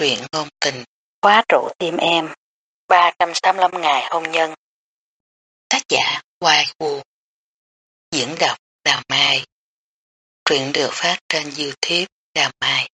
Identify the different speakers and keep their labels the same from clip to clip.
Speaker 1: truyện ngôn tình.
Speaker 2: Khóa trụ tim em. 385 ngày hôn nhân.
Speaker 1: Tác giả Hoài Vũ. Diễn đọc Đào Mai. Truyện được phát trên Youtube Đào Mai.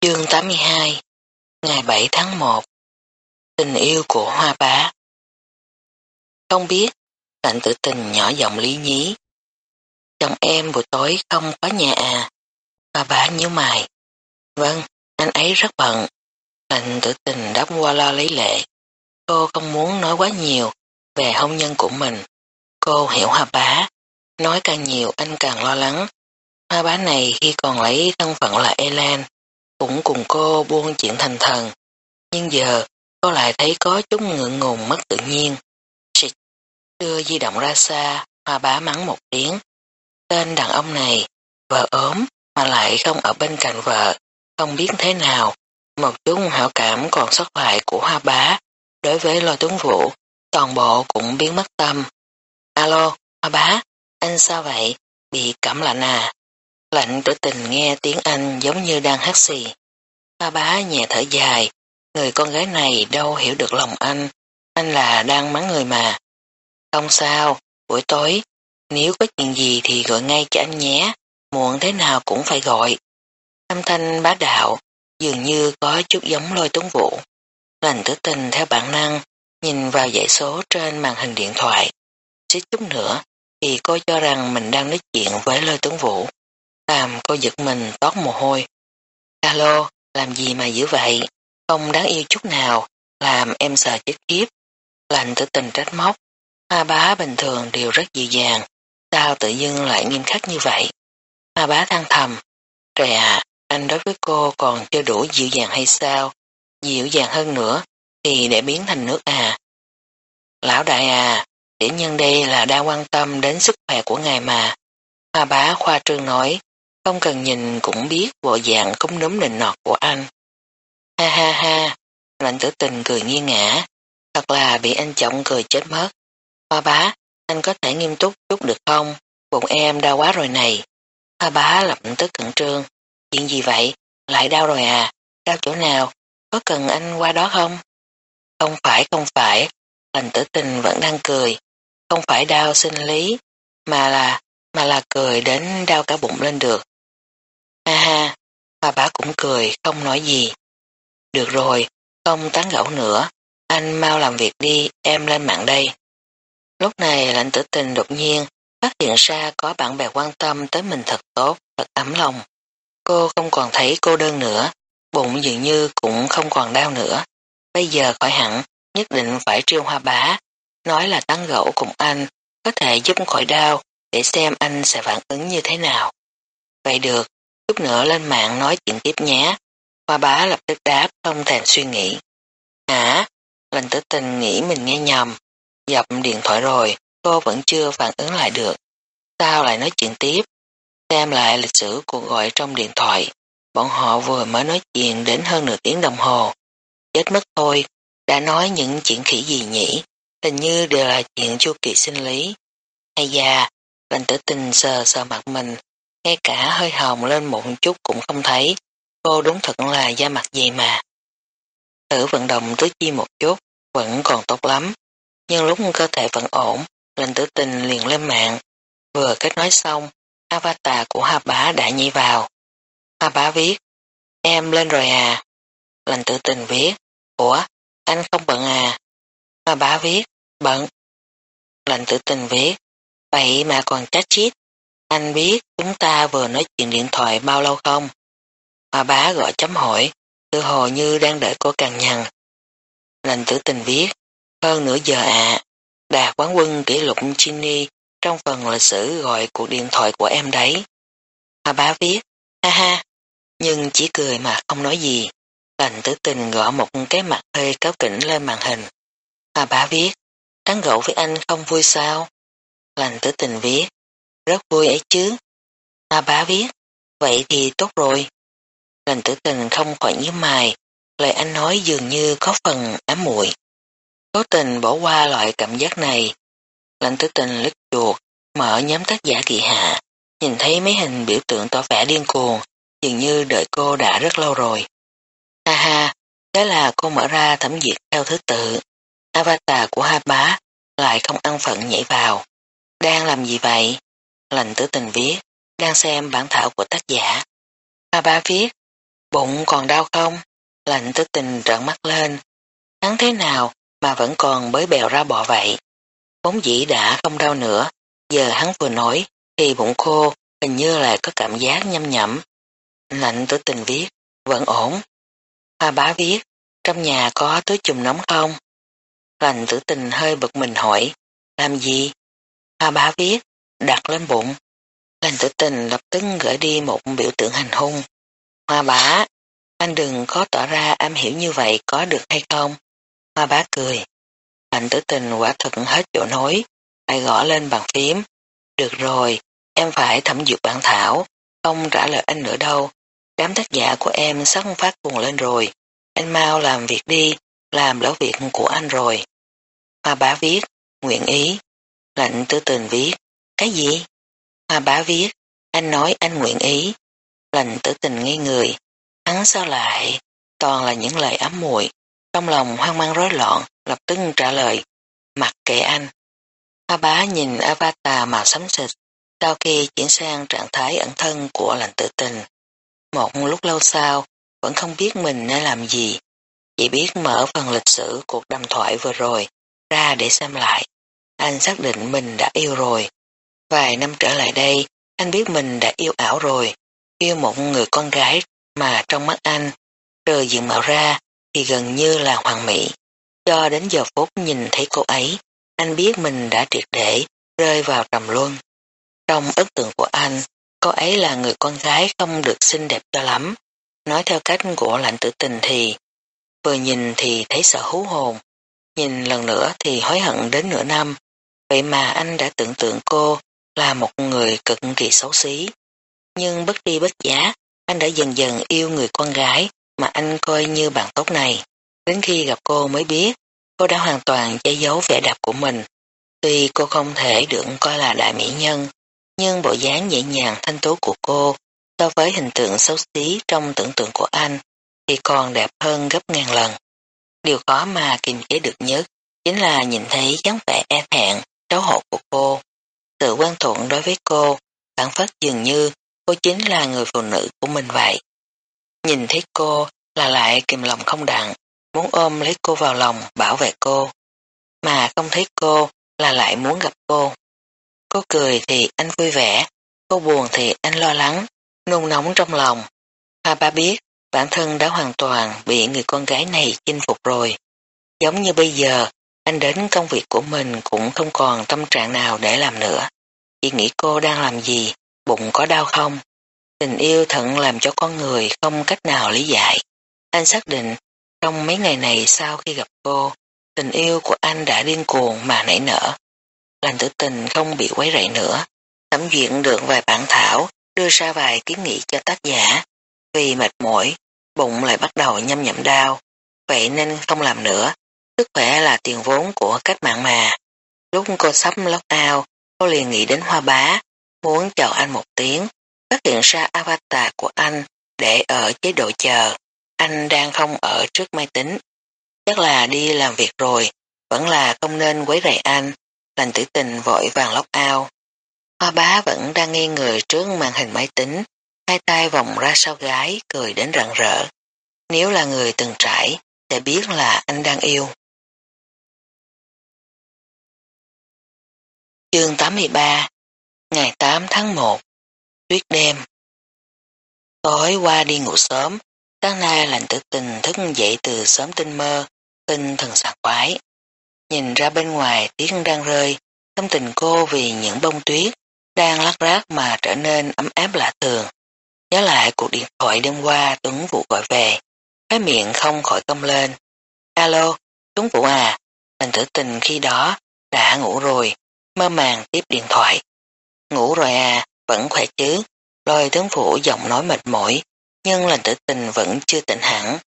Speaker 1: Chương 82 Ngày 7 tháng 1 Tình yêu của Hoa Bá Không biết, lạnh tử tình nhỏ giọng lý nhí. Chồng em buổi tối không có nhà à? Hoa bá nhíu mày. Vâng, anh ấy rất bận. anh tử tình đáp qua lo lấy lệ. Cô không muốn nói quá nhiều về hôn nhân của mình. Cô hiểu Hoa bá. Nói càng nhiều anh càng lo lắng. Hoa bá này khi còn lấy thân phận là Elan, cũng cùng cô buông chuyện thành thần. Nhưng giờ, cô lại thấy có chút ngượng ngùng mất tự nhiên. Xịt, đưa di động ra xa, hoa bá mắng một tiếng. Tên đàn ông này, vợ ốm mà lại không ở bên cạnh vợ, không biết thế nào, một chút hảo cảm còn sót lại của hoa bá, đối với lôi tuấn vũ, toàn bộ cũng biến mất tâm. Alo, hoa bá, anh sao vậy? Bị cảm lạnh à? Lạnh tử tình nghe tiếng anh giống như đang hát xì. Hoa bá nhẹ thở dài, người con gái này đâu hiểu được lòng anh, anh là đang mắng người mà. Không sao, buổi tối, nếu có chuyện gì thì gọi ngay cho anh nhé, muộn thế nào cũng phải gọi. Âm thanh bá đạo, dường như có chút giống lôi tuấn vũ. Lành tử tình theo bản năng, nhìn vào dãy số trên màn hình điện thoại. Xích chút nữa, thì cô cho rằng mình đang nói chuyện với lôi tuấn vũ. Làm cô giật mình tót mồ hôi. Alo, làm gì mà dữ vậy? Không đáng yêu chút nào, làm em sợ chết khiếp. Lành tử tình trách móc. Hoa bá bình thường đều rất dịu dàng, sao tự dưng lại nghiêm khắc như vậy? Hoa bá than thầm. Trời à, anh đối với cô còn chưa đủ dịu dàng hay sao? Dịu dàng hơn nữa thì để biến thành nước à. Lão đại à, tiểu nhân đây là đang quan tâm đến sức khỏe của ngài mà. Hoa bá khoa trương nói, không cần nhìn cũng biết bộ dạng cúng núm nịnh nọt của anh. Ha ha ha, lạnh tử tình cười nghiêng ngã, thật là bị anh trọng cười chết mất. Hoa bá, anh có thể nghiêm túc chút được không? Bụng em đau quá rồi này. Hoa bá lập tức cẩn trương. Chuyện gì vậy? Lại đau rồi à? Đau chỗ nào? Có cần anh qua đó không? Không phải, không phải. Lành tử tình vẫn đang cười. Không phải đau sinh lý, mà là, mà là cười đến đau cả bụng lên được. Ha ha, bà bá cũng cười, không nói gì. Được rồi, không tán gẫu nữa. Anh mau làm việc đi, em lên mạng đây. Lúc này lạnh tử tình đột nhiên phát hiện ra có bạn bè quan tâm tới mình thật tốt, thật ấm lòng. Cô không còn thấy cô đơn nữa, bụng dường như cũng không còn đau nữa. Bây giờ khỏi hẳn, nhất định phải trêu hoa bá, nói là tán gẫu cùng anh, có thể giúp khỏi đau, để xem anh sẽ phản ứng như thế nào. Vậy được, chút nữa lên mạng nói chuyện tiếp nhé. Hoa bá lập tức đáp không thèm suy nghĩ. Hả? Lành tử tình nghĩ mình nghe nhầm. Dập điện thoại rồi, cô vẫn chưa phản ứng lại được. Sao lại nói chuyện tiếp? Xem lại lịch sử cuộc gọi trong điện thoại. Bọn họ vừa mới nói chuyện đến hơn nửa tiếng đồng hồ. Chết mất thôi, đã nói những chuyện khỉ gì nhỉ? Hình như đều là chuyện chu kỳ sinh lý. Hay da, lành tử tình sờ sờ mặt mình, ngay cả hơi hồng lên một chút cũng không thấy. Cô đúng thật là da mặt gì mà. Thử vận động tứ chi một chút, vẫn còn tốt lắm. Nhưng lúc cơ thể vẫn ổn, lành tử tình liền lên mạng. Vừa kết nối xong, avatar của Hà Bá đã nhảy vào. Hà Bá viết, em lên rồi à? Lành tử tình viết, ủa, anh không bận à? Hà Bá viết, bận. Lành tử tình viết, vậy mà còn chát chít. Anh biết chúng ta vừa nói chuyện điện thoại bao lâu không? Hà Bá gọi chấm hỏi, tự hồ như đang đợi cô càng nhằn. Lành tử tình viết, hơn nửa giờ à. ạ, đạt quán quân kỷ lục Chini trong phần lịch sử gọi cuộc điện thoại của em đấy. Hà bá viết, ha ha, nhưng chỉ cười mà không nói gì. Lành tử tình gõ một cái mặt hơi cáo kỉnh lên màn hình. Hà bá viết, tán gẫu với anh không vui sao? Lành tử tình viết, rất vui ấy chứ. Hà bá viết, vậy thì tốt rồi. Lành tử tình không khỏi nhíu mày, lời anh nói dường như có phần ám muội. Cố tình bỏ qua loại cảm giác này. Lạnh tử tình lít chuột, mở nhóm tác giả kỳ hạ, nhìn thấy mấy hình biểu tượng tỏ vẻ điên cuồng, dường như đợi cô đã rất lâu rồi. Ha ha, thế là cô mở ra thẩm duyệt theo thứ tự. Avatar của hai bá lại không ăn phận nhảy vào. Đang làm gì vậy? Lành tử tình viết, đang xem bản thảo của tác giả. Hai bá viết, bụng còn đau không? Lành tử tình trợn mắt lên. Hắn thế nào mà vẫn còn bới bèo ra bọ vậy? Vốn dĩ đã không đau nữa, giờ hắn vừa nói thì bụng khô hình như là có cảm giác nhâm nhẩm. Lạnh tử tình viết, vẫn ổn. Hoa bá viết, trong nhà có túi chùm nóng không? Lạnh tử tình hơi bực mình hỏi, làm gì? Hoa bá viết, đặt lên bụng. Lạnh tử tình lập tức gửi đi một biểu tượng hành hung. Hoa bá, anh đừng có tỏ ra am hiểu như vậy có được hay không? Hoa bá cười. Lạnh tử tình quả thật hết chỗ nói, lại gõ lên bàn phím. Được rồi, em phải thẩm duyệt bản thảo, không trả lời anh nữa đâu. Đám tác giả của em sắp phát cuồng lên rồi. Anh mau làm việc đi, làm lỡ việc của anh rồi. Hoa bá viết, nguyện ý. Lạnh tử tình viết, cái gì? Hoa bá viết, anh nói anh nguyện ý. Lạnh tử tình ngây người, hắn sao lại, toàn là những lời ám muội trong lòng hoang mang rối loạn, lập tức trả lời, mặc kệ anh. A bá nhìn avatar màu xám xịt, sau khi chuyển sang trạng thái ẩn thân của lành tự tình. Một lúc lâu sau, vẫn không biết mình nên làm gì, chỉ biết mở phần lịch sử cuộc đàm thoại vừa rồi ra để xem lại. Anh xác định mình đã yêu rồi. Vài năm trở lại đây, anh biết mình đã yêu ảo rồi, yêu một người con gái mà trong mắt anh, trời diện mạo ra thì gần như là hoàn mỹ. Cho đến giờ phút nhìn thấy cô ấy, anh biết mình đã triệt để rơi vào trầm luân. Trong ấn tượng của anh, cô ấy là người con gái không được xinh đẹp cho lắm. Nói theo cách của lạnh tử tình thì vừa nhìn thì thấy sợ hú hồn, nhìn lần nữa thì hối hận đến nửa năm. Vậy mà anh đã tưởng tượng cô là một người cực kỳ xấu xí. Nhưng bất đi bất giá, anh đã dần dần yêu người con gái mà anh coi như bạn tốt này. Đến khi gặp cô mới biết, cô đã hoàn toàn che giấu vẻ đẹp của mình. Tuy cô không thể được coi là đại mỹ nhân, nhưng bộ dáng nhẹ nhàng thanh tú của cô so với hình tượng xấu xí trong tưởng tượng của anh thì còn đẹp hơn gấp ngàn lần. Điều khó mà kiềm chế được nhất chính là nhìn thấy dáng vẻ e thẹn, xấu hổ của cô. Sự quan thuận đối với cô, phản phất dường như cô chính là người phụ nữ của mình vậy. Nhìn thấy cô là lại kìm lòng không đặng, muốn ôm lấy cô vào lòng bảo vệ cô. Mà không thấy cô là lại muốn gặp cô. Cô cười thì anh vui vẻ, cô buồn thì anh lo lắng, nung nóng trong lòng. À, Hoa ba biết bản thân đã hoàn toàn bị người con gái này chinh phục rồi. Giống như bây giờ, anh đến công việc của mình cũng không còn tâm trạng nào để làm nữa. Chỉ nghĩ cô đang làm gì, bụng có đau không? Tình yêu thận làm cho con người không cách nào lý giải. Anh xác định trong mấy ngày này sau khi gặp cô, tình yêu của anh đã điên cuồng mà nảy nở. Lành tử tình không bị quấy rầy nữa. Thẩm duyệt được vài bản thảo, đưa ra vài kiến nghị cho tác giả. Vì mệt mỏi, bụng lại bắt đầu nhâm nhậm đau. Vậy nên không làm nữa. Sức khỏe là tiền vốn của cách mạng mà. Lúc cô sắp lóc ao, cô liền nghĩ đến hoa bá, muốn chào anh một tiếng, phát hiện ra avatar của anh để ở chế độ chờ. Anh đang không ở trước máy tính. Chắc là đi làm việc rồi, vẫn là không nên quấy rầy anh. Lành tử tình vội vàng lóc ao. Hoa bá vẫn đang nghi người trước màn hình máy tính, hai tay vòng ra sau gái, cười đến rạng rỡ. Nếu là người từng trải, sẽ biết là anh đang yêu. Chương 83 Ngày 8 tháng 1 Tuyết đêm Tối qua đi ngủ sớm, sáng nay lành tử tình thức dậy từ sớm tinh mơ, tinh thần sạc quái. Nhìn ra bên ngoài tiếng đang rơi, tâm tình cô vì những bông tuyết đang lắc rác mà trở nên ấm áp lạ thường. Nhớ lại cuộc điện thoại đêm qua Tuấn Vũ gọi về, cái miệng không khỏi cong lên. Alo, Tuấn Vũ à, lành tử tình khi đó đã ngủ rồi, mơ màng tiếp điện thoại. Ngủ rồi à, vẫn khỏe chứ, lôi tướng phủ giọng nói mệt mỏi, nhưng lành tử tình vẫn chưa tỉnh hẳn.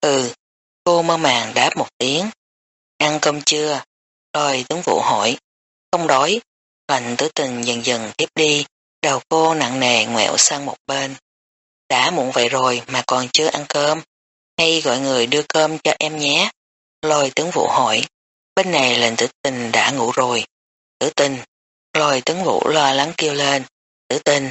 Speaker 1: Ừ, cô mơ màng đáp một tiếng. Ăn cơm chưa? Lôi tướng vụ hỏi. Không đói, lành tử tình dần dần tiếp đi, đầu cô nặng nề ngoẹo sang một bên. Đã muộn vậy rồi mà còn chưa ăn cơm. hay gọi người đưa cơm cho em nhé. Lôi tướng vụ hỏi, bên này lệnh tử tình đã ngủ rồi. Tử tình, lôi tướng vụ lo lắng kêu lên, tử tình.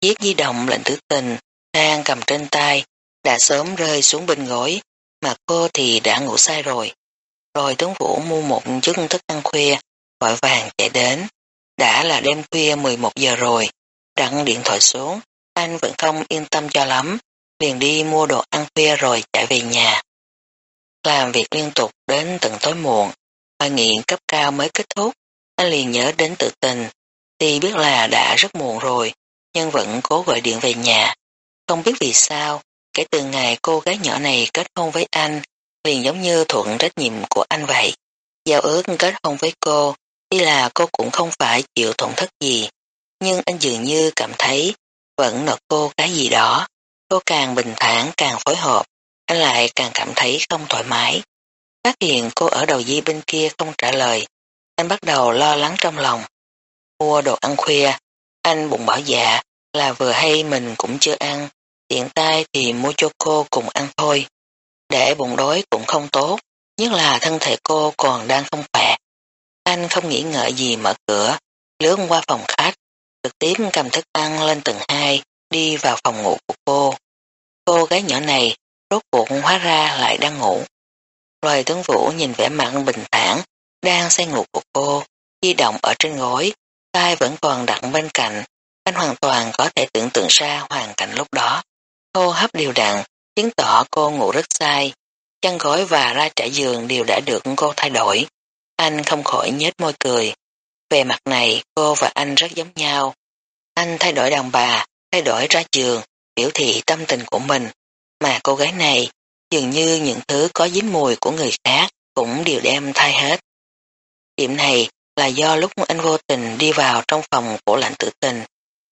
Speaker 1: Chiếc di động lệnh tử tình đang cầm trên tay đã sớm rơi xuống bên gối, mà cô thì đã ngủ say rồi. Rồi tướng vũ mua một chức thức ăn khuya, vội vàng chạy đến. Đã là đêm khuya 11 giờ rồi, đặt điện thoại xuống, anh vẫn không yên tâm cho lắm, liền đi mua đồ ăn khuya rồi chạy về nhà. Làm việc liên tục đến tận tối muộn, hội nghiện cấp cao mới kết thúc, anh liền nhớ đến tự tình, thì biết là đã rất muộn rồi, nhưng vẫn cố gọi điện về nhà. Không biết vì sao, kể từ ngày cô gái nhỏ này kết hôn với anh, liền giống như thuận trách nhiệm của anh vậy. Giao ước kết hôn với cô, tuy là cô cũng không phải chịu tổn thất gì, nhưng anh dường như cảm thấy vẫn nợ cô cái gì đó. Cô càng bình thản càng phối hợp, anh lại càng cảm thấy không thoải mái. Phát hiện cô ở đầu dây bên kia không trả lời, anh bắt đầu lo lắng trong lòng. Mua đồ ăn khuya, anh bụng bảo dạ là vừa hay mình cũng chưa ăn, tiện tay thì mua cho cô cùng ăn thôi. Để bụng đói cũng không tốt, nhất là thân thể cô còn đang không khỏe. Anh không nghĩ ngợi gì mở cửa, lướt qua phòng khách, trực tiếp cầm thức ăn lên tầng 2, đi vào phòng ngủ của cô. Cô gái nhỏ này, rốt cuộc hóa ra lại đang ngủ. Loài tướng vũ nhìn vẻ mặt bình thản, đang say ngủ của cô, di động ở trên gối, tay vẫn còn đặt bên cạnh. Anh hoàn toàn có thể tưởng tượng ra hoàn cảnh lúc đó. Cô hấp điều đặn, chứng tỏ cô ngủ rất sai. Chăn gối và ra trải giường đều đã được cô thay đổi. Anh không khỏi nhếch môi cười. Về mặt này, cô và anh rất giống nhau. Anh thay đổi đàn bà, thay đổi ra giường, biểu thị tâm tình của mình. Mà cô gái này, dường như những thứ có dính mùi của người khác cũng đều đem thay hết. Điểm này là do lúc anh vô tình đi vào trong phòng của lạnh tử tình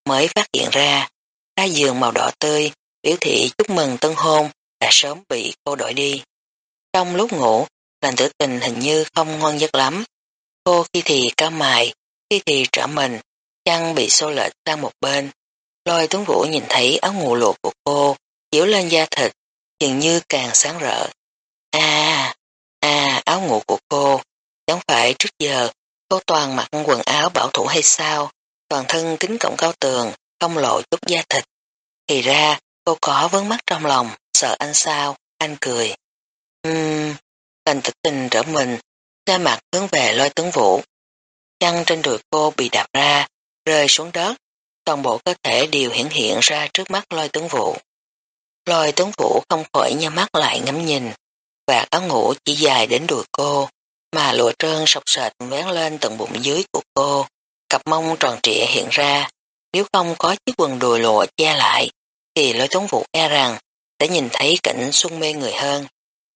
Speaker 1: mới phát hiện ra. Ra giường màu đỏ tươi, biểu thị chúc mừng tân hôn đã sớm bị cô đổi đi. Trong lúc ngủ, lành tử tình hình như không ngon giấc lắm. Cô khi thì cao mài, khi thì trở mình, chăn bị xô lệch sang một bên. Lôi tuấn vũ nhìn thấy áo ngủ lụa của cô, chiếu lên da thịt, dường như càng sáng rỡ. À, à, áo ngủ của cô, chẳng phải trước giờ cô toàn mặc quần áo bảo thủ hay sao, toàn thân kính cộng cao tường, không lộ chút da thịt. Thì ra, cô có vấn mắt trong lòng, sợ anh sao, anh cười. Ừm, Thành tự tình trở mình, ra mặt hướng về lôi tướng vũ. Chăn trên đùi cô bị đạp ra, rơi xuống đất, toàn bộ cơ thể đều hiển hiện ra trước mắt lôi tướng vũ. Lôi tướng vũ không khỏi nhắm mắt lại ngắm nhìn, và áo ngủ chỉ dài đến đùi cô, mà lụa trơn sọc sệt vén lên tận bụng dưới của cô, cặp mông tròn trịa hiện ra, nếu không có chiếc quần đùi lụa che lại, thì lôi tướng vũ e rằng sẽ nhìn thấy cảnh xuân mê người hơn.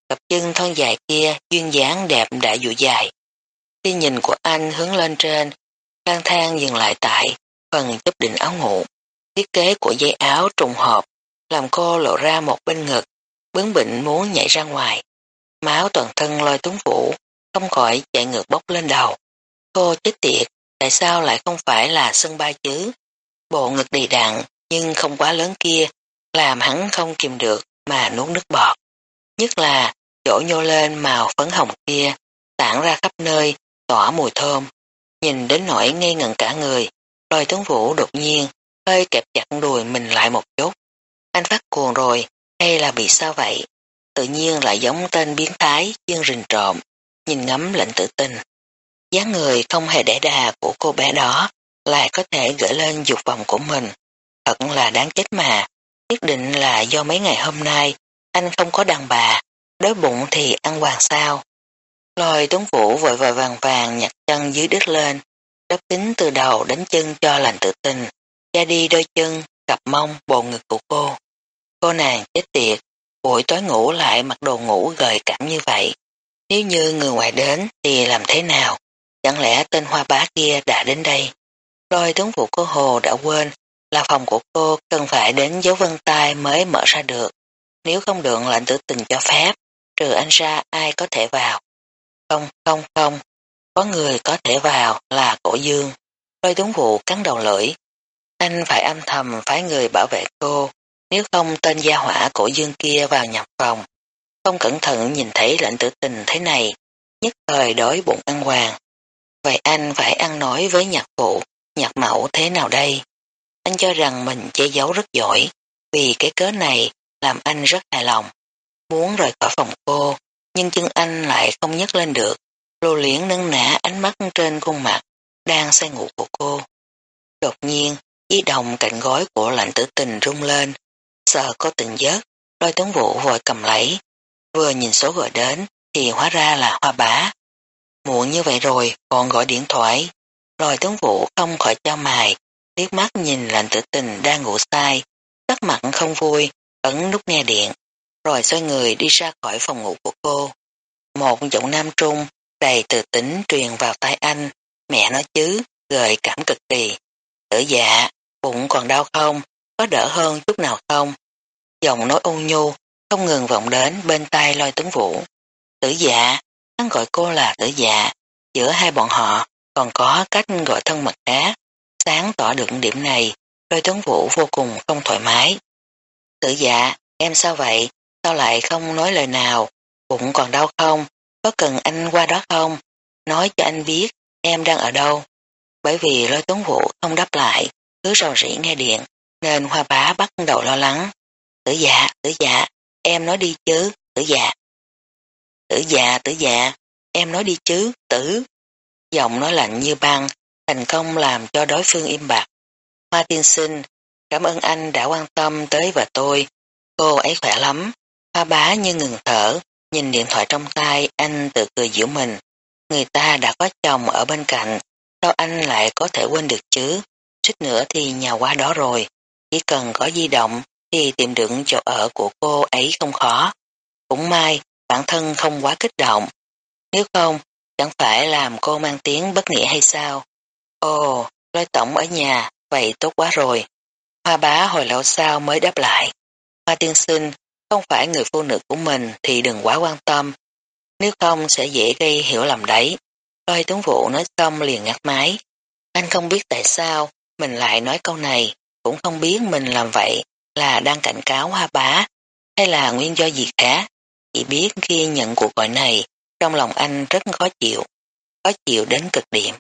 Speaker 1: Cặp chân thon dài kia duyên dáng đẹp đã dụ dài. Khi nhìn của anh hướng lên trên, lang thang dừng lại tại phần chấp định áo ngủ. Thiết kế của dây áo trùng hợp làm cô lộ ra một bên ngực, bướng bỉnh muốn nhảy ra ngoài. Máu toàn thân lôi tuấn vũ, không khỏi chạy ngược bốc lên đầu. Cô chết tiệt, tại sao lại không phải là sân ba chứ? Bộ ngực đầy đặn nhưng không quá lớn kia, làm hắn không kìm được mà nuốt nước bọt. Nhất là chỗ nhô lên màu phấn hồng kia, tản ra khắp nơi, tỏa mùi thơm. Nhìn đến nỗi ngây ngẩn cả người, lôi tướng vũ đột nhiên, hơi kẹp chặt đùi mình lại một chút. Anh phát cuồng rồi, hay là bị sao vậy? Tự nhiên lại giống tên biến thái, chân rình trộm, nhìn ngắm lệnh tự tin dáng người không hề để đà của cô bé đó, lại có thể gửi lên dục vọng của mình. Thật là đáng chết mà, nhất định là do mấy ngày hôm nay anh không có đàn bà, đói bụng thì ăn hoàng sao. Lôi tuấn vũ vội vội vàng vàng nhặt chân dưới đất lên, đắp kính từ đầu đến chân cho lành tự tình, ra đi đôi chân, cặp mông, bồ ngực của cô. Cô nàng chết tiệt, buổi tối ngủ lại mặc đồ ngủ gợi cảm như vậy. Nếu như người ngoài đến thì làm thế nào? Chẳng lẽ tên hoa bá kia đã đến đây? Lôi tướng vụ cô Hồ đã quên là phòng của cô cần phải đến dấu vân tay mới mở ra được. Nếu không được lệnh tử tình cho phép, trừ anh ra ai có thể vào. Không, không, không, có người có thể vào là cổ dương. Lôi tướng vụ cắn đầu lưỡi. Anh phải âm thầm phái người bảo vệ cô, nếu không tên gia hỏa cổ dương kia vào nhập phòng, không cẩn thận nhìn thấy lệnh tử tình thế này, nhất thời đói bụng ăn hoàng. Vậy anh phải ăn nói với nhạc phụ, nhạc mẫu thế nào đây? Anh cho rằng mình che giấu rất giỏi, vì cái cớ này làm anh rất hài lòng. Muốn rời khỏi phòng cô, nhưng chân anh lại không nhấc lên được, lô liễn nâng nã ánh mắt trên khuôn mặt, đang say ngủ của cô. Đột nhiên, di đồng cạnh gối của lạnh tử tình rung lên, sợ có tình giấc, đôi tướng vụ vội cầm lấy. Vừa nhìn số gọi đến, thì hóa ra là hoa bá. Muộn như vậy rồi, còn gọi điện thoại. Rồi tướng vũ không khỏi cho mài, liếc mắt nhìn lạnh tử tình đang ngủ sai, sắc mặt không vui, ấn nút nghe điện, rồi xoay người đi ra khỏi phòng ngủ của cô. Một giọng nam trung, đầy từ tính truyền vào tai anh, mẹ nói chứ, gợi cảm cực kỳ. Tử dạ, bụng còn đau không, có đỡ hơn chút nào không? Giọng nói ôn nhu, không ngừng vọng đến bên tai lôi tướng vũ. Tử dạ, hắn gọi cô là tử dạ, giữa hai bọn họ còn có cách gọi thân mật khác. Sáng tỏ được điểm này, lôi tuấn vũ vô cùng không thoải mái. Tử dạ, em sao vậy? Sao lại không nói lời nào? Bụng còn đau không? Có cần anh qua đó không? Nói cho anh biết em đang ở đâu. Bởi vì lôi tuấn vũ không đáp lại, cứ rò rỉ nghe điện, nên hoa bá bắt đầu lo lắng. Tử dạ, tử dạ, em nói đi chứ, tử dạ. Tử dạ, tử dạ, em nói đi chứ, tử. Giọng nói lạnh như băng, thành công làm cho đối phương im bặt. Hoa tiên sinh, cảm ơn anh đã quan tâm tới và tôi. Cô ấy khỏe lắm. Hoa bá như ngừng thở, nhìn điện thoại trong tay, anh tự cười giễu mình. Người ta đã có chồng ở bên cạnh, sao anh lại có thể quên được chứ? Suýt nữa thì nhà qua đó rồi. Chỉ cần có di động thì tìm được chỗ ở của cô ấy không khó. Cũng may, bản thân không quá kích động. Nếu không, chẳng phải làm cô mang tiếng bất nghĩa hay sao? Ồ, lôi tổng ở nhà, vậy tốt quá rồi. Hoa bá hồi lâu sau mới đáp lại. Hoa tiên sinh, không phải người phụ nữ của mình thì đừng quá quan tâm. Nếu không sẽ dễ gây hiểu lầm đấy. Lôi tướng vụ nói xong liền ngắt máy. Anh không biết tại sao mình lại nói câu này, cũng không biết mình làm vậy là đang cảnh cáo hoa bá hay là nguyên do gì khác. Chỉ biết khi nhận cuộc gọi này, trong lòng anh rất khó chịu, khó chịu đến cực điểm.